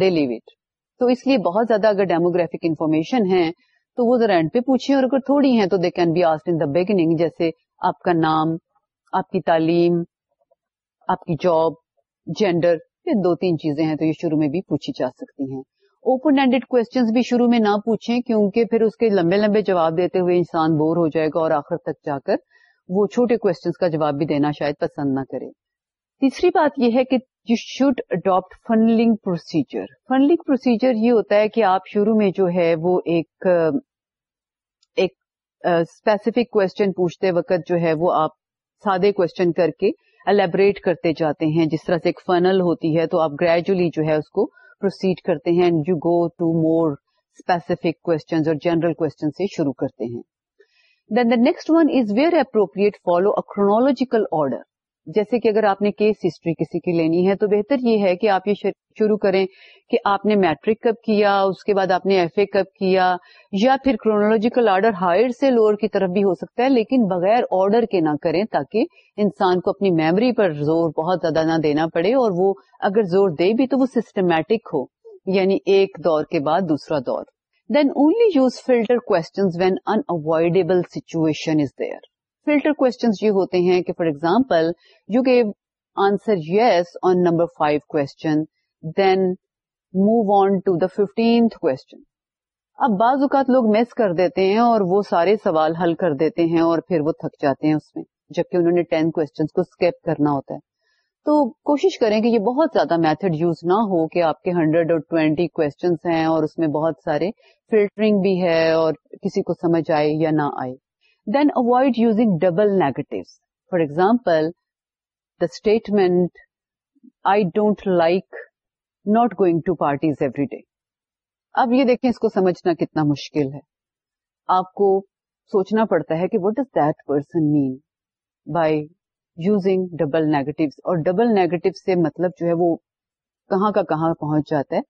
دے لیو اٹ تو اس لیے بہت زیادہ اگر ڈیموگرافک انفارمیشن ہے تو وہ ذرا اینڈ پہ پوچھے اور اگر تھوڑی ہیں تو they can be asked in the beginning جیسے آپ کا نام آپ کی تعلیم آپ کی جاب جینڈر یہ دو تین چیزیں ہیں تو یہ شروع میں بھی پوچھی جا سکتی ہیں اوپن ہینڈیڈ کوشچنس بھی شروع میں نہ پوچھیں کیونکہ پھر اس کے لمبے لمبے جواب دیتے ہوئے انسان بور ہو جائے گا اور آخر تک جا کر وہ چھوٹے کوشچنس کا جواب بھی دینا شاید پسند نہ کرے تیسری بات یہ ہے کہ you should adapt funding procedure funding procedure یہ ہوتا ہے کہ آپ شروع میں جو ہے وہ ایک اسپیسیفک کوشچن پوچھتے وقت جو ہے وہ آپ سادے کوشچن کر کے الیبریٹ کرتے جاتے ہیں جس طرح سے ایک فنل ہوتی ہے تو آپ گریجولی جو ہے اس کو پروسیڈ کرتے ہیں you go to more specific question اور جنرل کو شروع کرتے ہیں then the next one is where appropriate follow a chronological order جیسے کہ اگر آپ نے کیس ہسٹری کسی کی لینی ہے تو بہتر یہ ہے کہ آپ یہ شروع کریں کہ آپ نے میٹرک کب کیا اس کے بعد آپ نے ایف اے کب کیا یا پھر کرونالوجیکل آرڈر ہائر سے لوور کی طرف بھی ہو سکتا ہے لیکن بغیر آرڈر کے نہ کریں تاکہ انسان کو اپنی میموری پر زور بہت زیادہ نہ دینا پڑے اور وہ اگر زور دے بھی تو وہ سسٹمیٹک ہو یعنی ایک دور کے بعد دوسرا دور then only use filter when unavoidable situation is there filter یہ ہوتے ہیں کہ for example you give answer yes on number five question then move on to the fifteenth question اب بعض اوقات لوگ مس کر دیتے ہیں اور وہ سارے سوال حل کر دیتے ہیں اور پھر وہ تھک جاتے ہیں اس میں جبکہ انہوں نے ٹین کوشچنس کو اسکیپ کرنا ہوتا ہے تو کوشش کریں کہ یہ بہت زیادہ میتھڈ یوز نہ ہو کہ آپ کے ہنڈریڈ اور ٹوینٹی کوشچنس ہیں اور اس میں بہت سارے فلٹرنگ بھی ہے اور کسی کو سمجھ آئے یا نہ آئے then avoid using double negative for example the statement I don't like not going to parties every day اب یہ دیکھیں اس کو سمجھنا کتنا مشکل ہے آپ کو سوچنا پڑتا ہے کہ what is that person mean by using double negative اور ڈبل نیگیٹو سے مطلب جو ہے وہ کہاں کا کہاں پہنچ جاتا ہے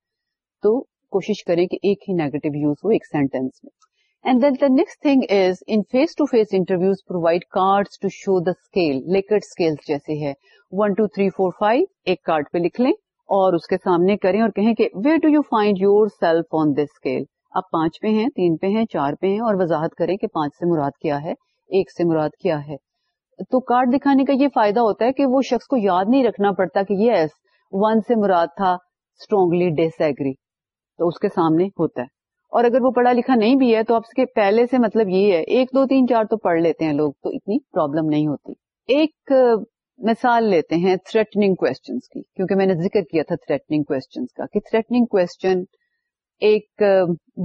تو کوشش کریں کہ ایک ہی نیگیٹو یوز ہو ایک سینٹینس میں and then the next thing is in face to face interviews provide card card to to show the scale scale Likert جیسے ہے ون تھری فور فائیو ایک پہ لکھ لیں اور اس کے سامنے کریں اور کہیں کہ where do you find yourself on this scale آپ پانچ پہ ہیں تین پہ ہیں چار پہ ہیں اور وضاحت کریں کہ پانچ سے مراد کیا ہے ایک سے مراد کیا ہے تو کارڈ دکھانے کا یہ فائدہ ہوتا ہے کہ وہ شخص کو یاد نہیں رکھنا پڑتا کہ یس yes, ون سے مراد تھا اسٹرانگلی ڈس ایگری تو اس کے سامنے ہوتا ہے اور اگر وہ پڑھا لکھا نہیں بھی ہے تو آپ کے پہلے سے مطلب یہ ہے ایک دو تین چار تو پڑھ لیتے ہیں لوگ تو اتنی پرابلم نہیں ہوتی ایک مثال لیتے ہیں تھریٹنگ کوشچنس کی کیونکہ میں نے ذکر کیا تھا تھریٹنگ کوشچنس کا کہ تھریٹنگ کوشچن ایک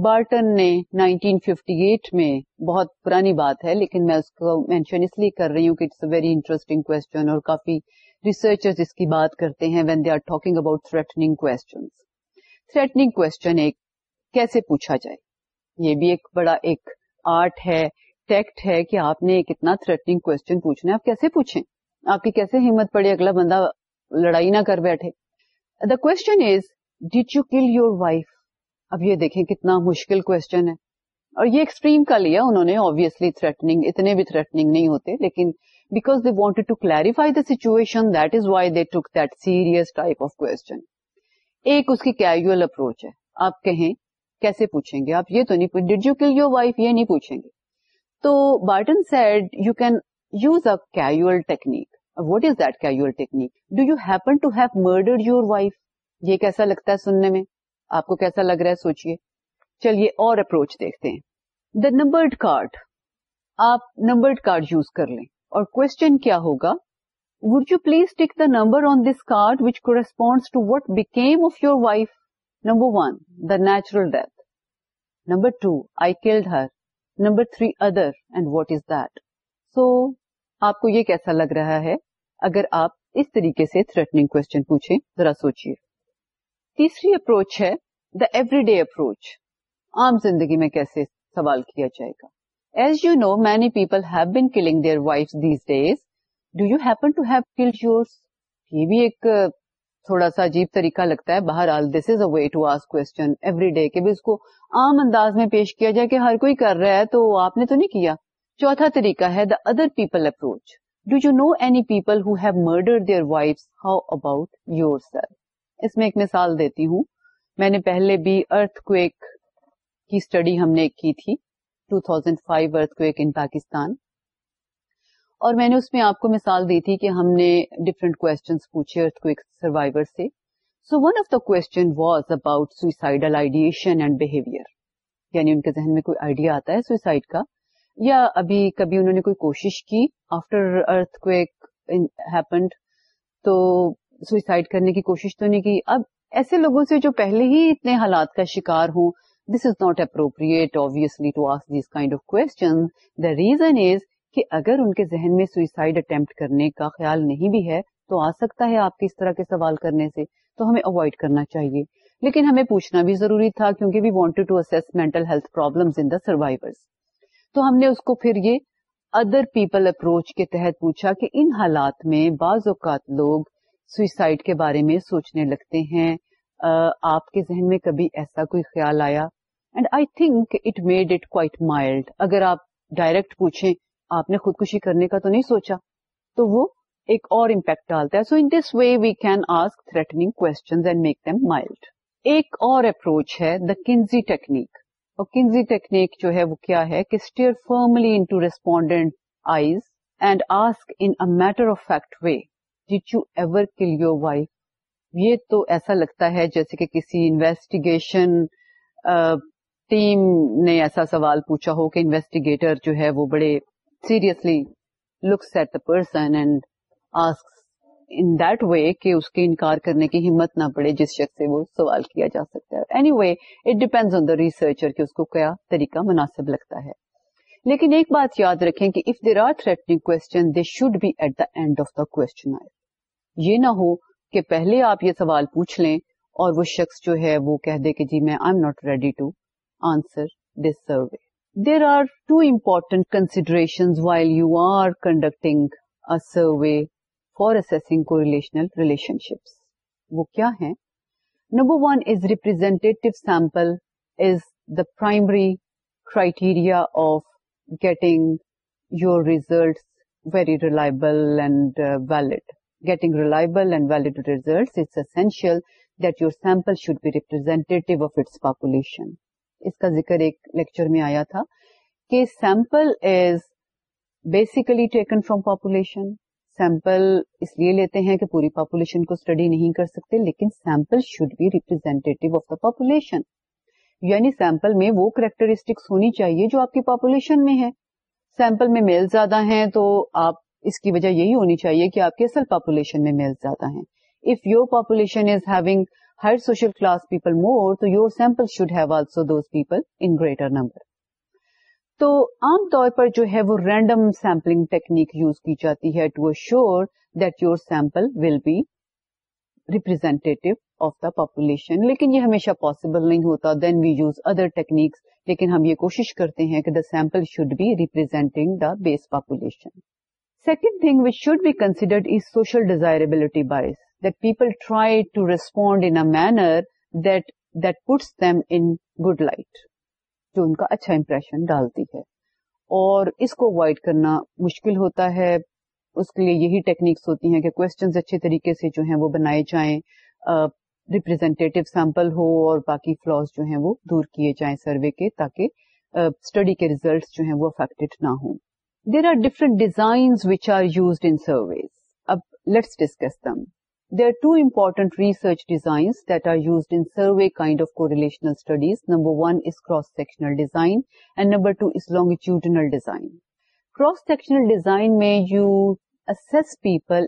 بارٹن نے 1958 میں بہت پرانی بات ہے لیکن میں اس کو مینشن اس لیے کر رہی ہوں کہ it's a very interesting question اور کافی ریسرچر اس کی بات کرتے ہیں when they are talking about threatening questions threatening question ایک کیسے پوچھا جائے یہ بھی ایک بڑا ایک آرٹ ہے ٹیکٹ ہے کہ آپ نے کتنا تھریٹنگ کوشچن پوچھنا ہے آپ کیسے پوچھیں آپ کی کیسے ہمت پڑی اگلا بندہ لڑائی نہ کر بیٹھے the question is did you kill your wife اب یہ دیکھیں کتنا مشکل کوشچن ہے اور یہ ایکسٹریم کا لیا انہوں نے آبیسلی تھریٹنگ اتنے بھی تھریٹنگ نہیں ہوتے لیکن because they want to clarify the situation that is why they ٹوک that serious type of question ایک اس کی کیجویل اپروچ ہے آپ کہیں کیسے پوچھیں گے آپ یہ تو نہیں did you kill your wife یہ نہیں پوچھیں گے تو Barton said you can use a casual technique what is that casual technique do you happen to have your wife یہ کیسا لگتا ہے سننے میں آپ کو کیسا لگ رہا ہے سوچیے چلیے اور اپروچ دیکھتے ہیں دا نمبرڈ کارڈ آپ نمبرڈ کارڈ یوز کر لیں اور کوشچن کیا ہوگا would you please take the number on this card which correspond to what became of your wife number one the natural death number two I killed her number three other and what is that so آپ کو یہ کیسا لگ رہا ہے اگر آپ اس طریقے سے تھریٹنگ کوشچن پوچھیں ذرا سوچیے تیسری اپروچ ہے دا ایوری ڈے اپروچ عام زندگی میں کیسے سوال کیا جائے گا as you know many people have been killing their wife these days do you happen to have killed yours یہ بھی ایک تھوڑا سا عجیب طریقہ لگتا ہے بہرحال this is a way to day کہ اس کو عام انداز میں پیش کیا جائے کہ ہر کوئی کر رہا ہے تو آپ نے تو نہیں کیا چوتھا طریقہ ہے the other people approach do you know any people who have murder their wife how about yourself اس میں ایک مثال دیتی ہوں میں نے پہلے بھی ارتھ کی اسٹڈی ہم نے کی تھی 2005 thousand five earth in Pakistan اور میں نے اس میں آپ کو مثال دی تھی کہ ہم نے ڈفرنٹ کو سروائر سے so one of the question was about suicidal ideation and behaviour یعنی ان کے ذہن میں کوئی آئیڈیا آتا ہے سوئسائڈ کا یا ابھی کبھی انہوں نے کوئی کوشش کی آفٹر ارتھ کوپنڈ تو سوئسائڈ کرنے کی کوشش تو نہیں کی اب ایسے لوگوں سے جو پہلے ہی اتنے حالات کا شکار ہوں this is not appropriate obviously to ask these kind of کو ریزن از کہ اگر ان کے ذہن میں سوئسائڈ اٹمپٹ کرنے کا خیال نہیں بھی ہے تو آ سکتا ہے آپ کے اس طرح کے سوال کرنے سے تو ہمیں اوائڈ کرنا چاہیے لیکن ہمیں پوچھنا بھی ضروری تھا کیونکہ we wanted to mental health in the تو ہم نے اس کو پھر یہ ادر پیپل اپروچ کے تحت پوچھا کہ ان حالات میں بعض اوقات لوگ سوئسائڈ کے بارے میں سوچنے لگتے ہیں آپ کے ذہن میں کبھی ایسا کوئی خیال آیا and I think it made it quite mild اگر آپ ڈائریکٹ پوچھیں آپ نے خودکشی کرنے کا تو نہیں سوچا تو وہ ایک اور امپیکٹ ڈالتا ہے so in this way we can ask threatening ایک اور اپروچ ہے دا کنزی ٹیکنیک اور کنزی ٹیکنیک جو ہے وہ کیا ہے کہ stare firmly in into eyes and ask matter of fact way you ever kill your wife یہ تو ایسا لگتا ہے جیسے کہ کسی انویسٹیگیشن ٹیم uh, نے ایسا سوال پوچھا ہو کہ انویسٹیگیٹر جو ہے وہ بڑے seriously looks at the person and ask in that way کہ اس کے انکار کرنے کی ہمت نہ پڑے جس شخص سے وہ سوال کیا جا سکتا ہے anyway it depend on the researcher کہ اس کو کیا طریقہ مناسب لگتا ہے لیکن ایک بات یاد رکھیں کہ if there are threatening question they should be at the end of the question یہ نہ ہو کہ پہلے آپ یہ سوال پوچھ لیں اور وہ شخص جو ہے وہ کہہ دے کہ جی میں I am not ready to answer this survey there are two important consideration while you are conducting a survey forcing correlational relationships وہ کیا ہیں number two sample is the primary criteria of getting your results very reliable and valid getting reliable and valid results essential that your sample should بھی representative of its population اس کا ذکر ایک lecture میں آیا تھا کہ sample is basically taken from population sample اس لیے لیتے ہیں کہ پوری پاپولیشن کو اسٹڈی نہیں کر سکتے لیکن sample should be representative of the population یعنی سیمپل میں وہ کریکٹرسٹکس ہونی چاہیے جو آپ کی پاپولیشن میں ہے سیمپل میں میل زیادہ ہیں تو آپ اس کی وجہ یہی ہونی چاہیے کہ آپ کے اصل پاپولیشن میں میل زیادہ ہیں if your population is having higher social class people more تو your sample should have also those people number تو عام طور پر جو ہے وہ رینڈم سیمپلنگ ٹیکنیک یوز کی جاتی ہے to ensure that your sample will be representative of the population لیکن یہ ہمیشہ پاسبل نہیں ہوتا then we use other techniques لیکن ہم یہ کوشش کرتے ہیں کہ the sample should be representing the base population second thing which should be considered is social desirability bias people try to respond in manner that that puts them in good light جو ان کا اچھا impression ڈالتی ہے اور اس کو avoid کرنا مشکل ہوتا ہے اس کے لیے یہی ٹیکنیکس ہوتی ہیں کہ کوشچنز اچھے طریقے سے جو ہیں وہ بنائے جائیں ریپرزینٹیو سیمپل ہو اور باقی فلاس جو ہیں وہ دور کیے جائیں سروے کے تاکہ اسٹڈی کے ریزلٹس جو ہیں وہ افیکٹڈ نہ ہوں there are different designs which are used in surveys اب let's discuss them there two important research designs that are use in survey کاف correlational studies number one is cross sectional design and number two is longitudinal design cross sectional design میں you use people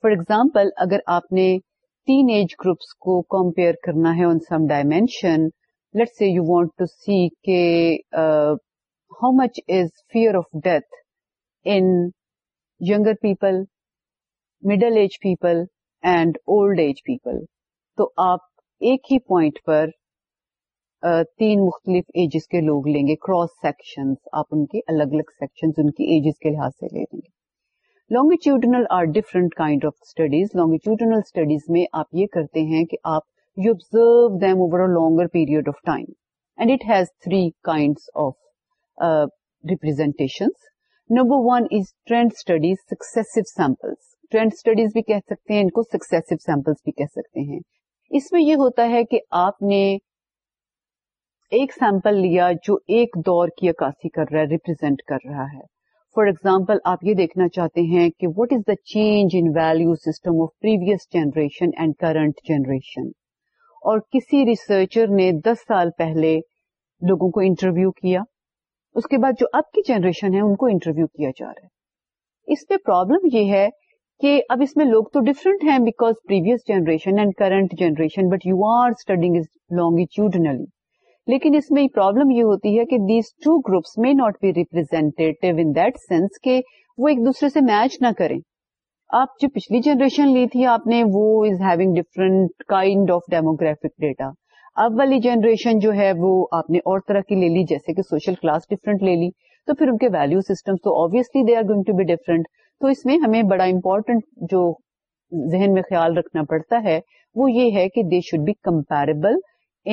for example اگر آپ نے تین age groups کو compare کرنا ہے on some dimension you want to see how much is fear of death in یگر people middle age people and old age people تو آپ ایک ہی پوائنٹ پر تین مختلف ایجز کے لوگ لیں گے کراس سیکشن آپ ان کے الگ الگ سیکشن ان کی ایجز کے لحاظ سے لے لیں گے longitudinal are different kind of studies longitudinal میں آپ یہ کرتے ہیں کہ آپ you observe them over a longer period of time and it has three kind of representations number one is trend studies successive samples trend studies بھی کہہ سکتے ہیں ان کو سکسیسو سیمپلس بھی کہہ سکتے ہیں اس میں یہ ہوتا ہے کہ آپ نے ایک سیمپل لیا جو ایک دور کی عکاسی کر رہا ہے ریپرزینٹ کر رہا ہے فار ایگزامپل آپ یہ دیکھنا چاہتے ہیں کہ what is the change in value system of previous generation and current generation اور کسی ریسرچر نے دس سال پہلے لوگوں کو انٹرویو کیا اس کے بعد جو اب کی جنریشن ہے ان کو انٹرویو کیا جا رہا ہے اس پہ پرابلم یہ ہے کہ اب اس میں لوگ تو ڈفرنٹ ہیں because previous generation and current generation but you are studying is longitudinally لیکن اس میں پرابلم یہ ہوتی ہے کہ دیز ٹو گروپس میں not be representative in that sense کہ وہ ایک دوسرے سے میچ نہ کریں آپ جو پچھلی جنریشن لی تھی آپ نے وہ is having different kind of demographic data اب والی جنریشن جو ہے وہ آپ نے اور طرح کی لے لی جیسے کہ سوشل کلاس ڈفرینٹ لے لی تو پھر ان کے ویلو سسٹم تو obviously they are going to be تو اس میں ہمیں بڑا امپورٹنٹ جو ذہن میں خیال رکھنا پڑتا ہے وہ یہ ہے کہ they should be comparable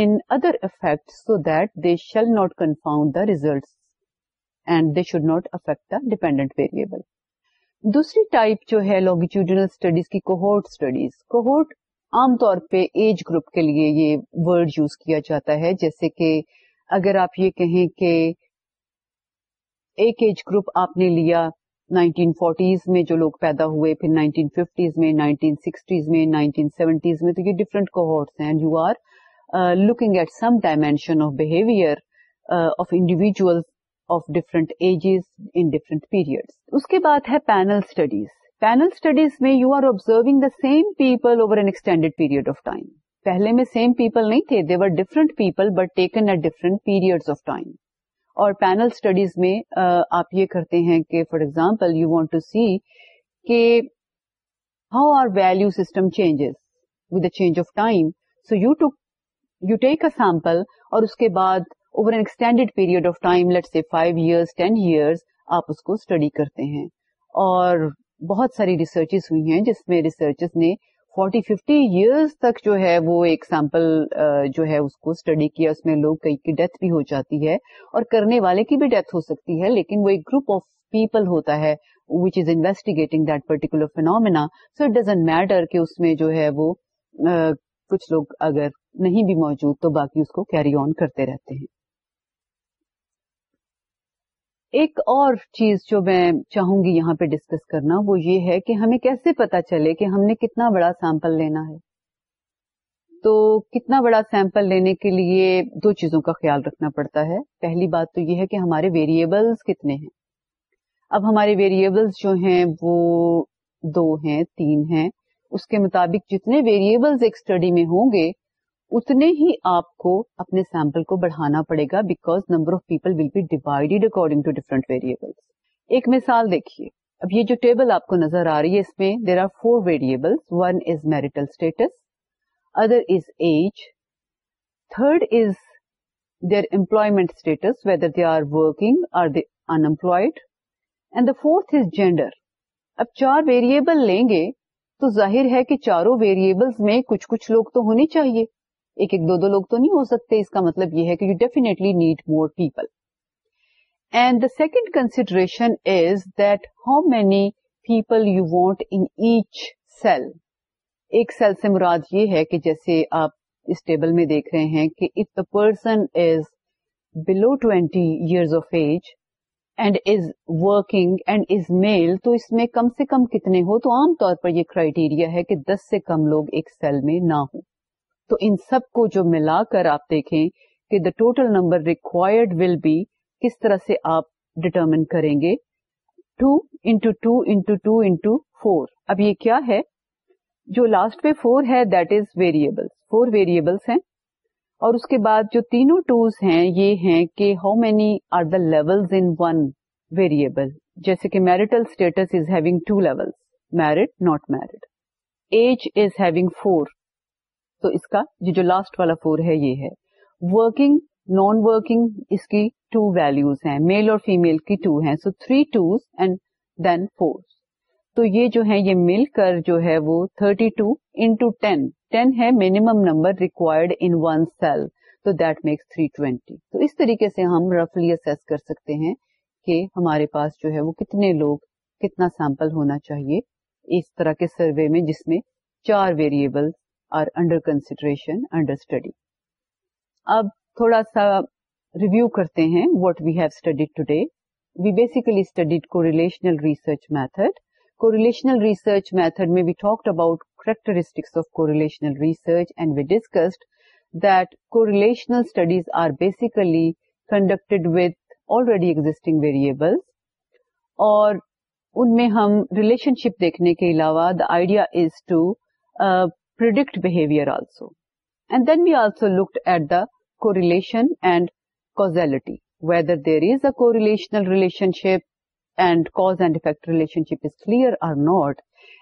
in other effect so that they shall not confound the result and they should not affect the dependent variable دوسری ٹائپ جو ہے لانگیٹیوڈنل اسٹڈیز کی کوہورٹ اسٹڈیز کوہٹ عام طور پہ ایج گروپ کے لیے یہ ورڈ یوز کیا جاتا ہے جیسے کہ اگر آپ یہ کہیں کہ ایک ایج گروپ آپ نے لیا 1940s میں جو لوگ پیدا ہوئے پھر 1950s میں 1960s میں 1970s میں تو یہ ڈفرنٹ ڈفرینٹ ہیں you are looking at some dimension of behaviour of individual of different ages in different period اس کے بعد ہے پینل اسٹڈیز پینل اسٹڈیز میں you are the same people over an extended period of time پہلے میں same people نہیں تھے different different people but taken at period of time اور پینل اسٹڈیز میں آپ یہ کرتے ہیں کہ for example you want to see کہ how are value system changes with change of time so you to you take a sample اور اس کے بعد over an extended period of time let say five years ten years آپ اس کو study کرتے ہیں اور بہت ساری ریسرچز ہوئی ہیں جس میں ریسرچ نے فورٹی ففٹی ایئرس تک جو ہے وہ ایک سیمپل جو ہے اس کو اسٹڈی کیا اس میں لوگ کئی کی ڈیتھ بھی ہو جاتی ہے اور کرنے والے کی بھی ڈیتھ ہو سکتی ہے لیکن وہ ایک گروپ آف پیپل ہوتا ہے which is investigating that particular phenomena so it doesn't matter کہ اس میں جو ہے وہ کچھ لوگ اگر نہیں بھی موجود تو باقی اس کو کیری آن کرتے رہتے ہیں ایک اور چیز جو میں چاہوں گی یہاں پہ ڈسکس کرنا وہ یہ ہے کہ ہمیں کیسے پتا چلے کہ ہم نے کتنا بڑا سیمپل لینا ہے تو کتنا بڑا سیمپل لینے کے لیے دو چیزوں کا خیال رکھنا پڑتا ہے پہلی بات تو یہ ہے کہ ہمارے ویریبلس کتنے ہیں اب ہمارے ویریبلس جو ہیں وہ دو ہیں تین ہیں اس کے مطابق جتنے ویریبلس ایک اسٹڈی میں ہوں گے اتنے ہی آپ کو اپنے سیمپل کو بڑھانا پڑے گا because number of people will be divided according to different variables ایک مثال دیکھیے اب یہ جو ٹیبل آپ کو نظر آ رہی ہے اس میں there are four variable one is marital status other is age third is their employment status whether they are working or they unemployed and the fourth is gender اب چار ویریبل لیں گے تو ظاہر ہے کہ چاروں ویریبلس میں کچھ کچھ لوگ تو ہونے چاہیے ایک ایک دو دو لوگ تو نہیں ہو سکتے اس کا مطلب یہ ہے کہ you definitely need more people and the second consideration is that how many people you want in each cell ایک سیل سے مراد یہ ہے کہ جیسے آپ اس ٹیبل میں دیکھ رہے ہیں کہ if the person is below twenty years of age and is working and is male تو اس میں کم سے کم کتنے ہو تو عام طور پر یہ کرائیٹیریا ہے کہ دس سے کم لوگ ایک سیل میں نہ ہوں تو ان سب کو جو ملا کر آپ دیکھیں کہ the total number required will be کس طرح سے آپ ڈٹرمن کریں گے two into into two into four اب یہ کیا ہے جو لاسٹ پہ فور ہے that is variable four variables ہیں اور اس کے بعد جو تینوں ٹوز ہیں یہ ہیں کہ how many are the level in one variable جیسے کہ marital status is having two level married not married age is having four تو اس کا یہ جو لاسٹ والا فور ہے یہ ہے ورکنگ نان ورکنگ اس کی ٹو ویلوز ہیں میل اور فیمل کی ٹو ہیں so three two and then four تو یہ جو ہے یہ مل کر جو ہے وہ تھرٹی ٹو انٹو ٹین ہے minimum number required in one cell تو دیٹ میکس تھری ٹوینٹی تو اس طریقے سے ہم رفلی اسیس کر سکتے ہیں کہ ہمارے پاس جو ہے وہ کتنے لوگ کتنا سیمپل ہونا چاہیے اس طرح کے سروے میں جس میں چار variables are under consideration under study اب تھوڑا سا ریویو کرتے ہیں what we have studied today we basically studied کو ریلیشنل ریسرچ میتھڈ کو ریلیشنل ریسرچ میتھڈ میں we talked about characteristics of کو relational research and we discussed that correlational studies are basically conducted with already existing variables اور ان میں ہم relationship دیکھنے کے علاوہ the idea is to predict behavior also. And then we also looked at the correlation and causality, whether there is a correlational relationship and cause and effect relationship is clear or not.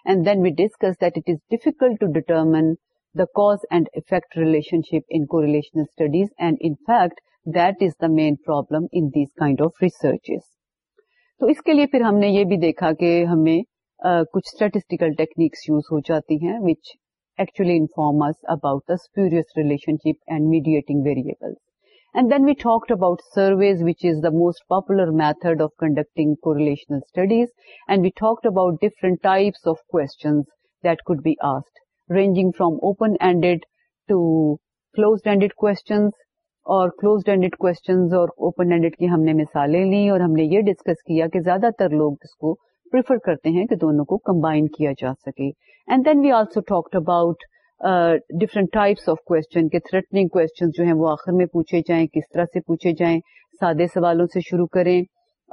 And then we discussed that it is difficult to determine the cause and effect relationship in correlational studies. And in fact, that is the main problem in these kind of researches. تو اس کے لیے پھر ہم نے یہ بھی دیکھا کہ ہمیں کچھ اسٹیٹسٹیکل ٹیکنیکس یوز ہو جاتی ہیں which actually inform us about the spurious relationship and mediating variables. And then we talked about surveys, which is the most popular method of conducting correlational studies. And we talked about different types of questions that could be asked, ranging from open-ended to closed-ended questions. اور closed ended questions اور open ended کی ہم نے مثالیں لی اور ہم نے یہ ڈسکس کیا کہ زیادہ تر لوگ اس کو پریفر کرتے ہیں کہ دونوں کو کمبائن کیا جا سکے and then we also talked about different types of question کے تھریٹنگ کوشچن جو ہیں وہ آخر میں پوچھے جائیں کس طرح سے پوچھے جائیں سادے سوالوں سے شروع کریں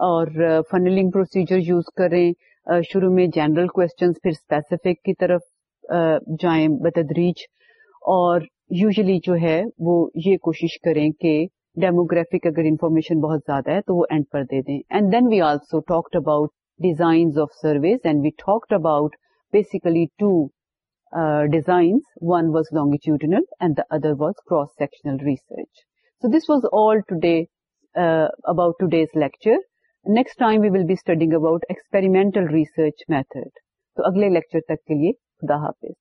اور فنلنگ پروسیجر یوز کریں uh, شروع میں جنرل کوشچنس پھر اسپیسیفک کی طرف uh, جائیں بتدریج اور یوزلی جو ہے وہ یہ کوشش کریں کہ ڈیموگرافک اگر انفارمیشن بہت زیادہ ہے تو وہ اینڈ پر دے دیں and then we also talked about designs of service and we talked about basically two designs one was لانگی other was cross sectional research so this was all today about two days lecture next time we will be studying about experimental research method تو اگلے lecture تک کے لیے خدا حافظ